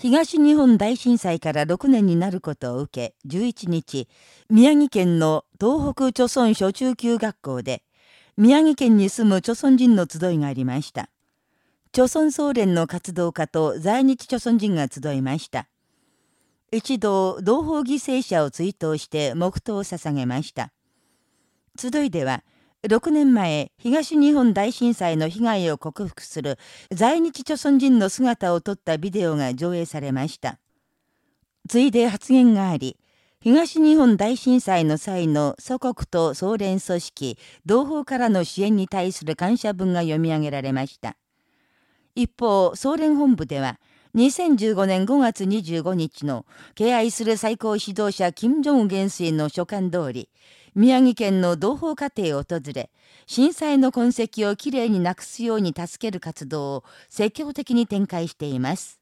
東日本大震災から6年になることを受け、11日、宮城県の東北貯村小中級学校で、宮城県に住む貯村人の集いがありました。貯村総連の活動家と在日貯村人が集いました。一度、同胞犠牲者を追悼して黙祷を捧げました。集いでは、6年前、東日本大震災の被害を克服する在日朝鮮人の姿を撮ったビデオが上映されました。ついで発言があり、東日本大震災の際の祖国と総連組織、同胞からの支援に対する感謝文が読み上げられました。一方、総連本部では、2015年5月25日の敬愛する最高指導者金正恩元帥の書簡通り、宮城県の同胞家庭を訪れ、震災の痕跡をきれいになくすように助ける活動を積極的に展開しています。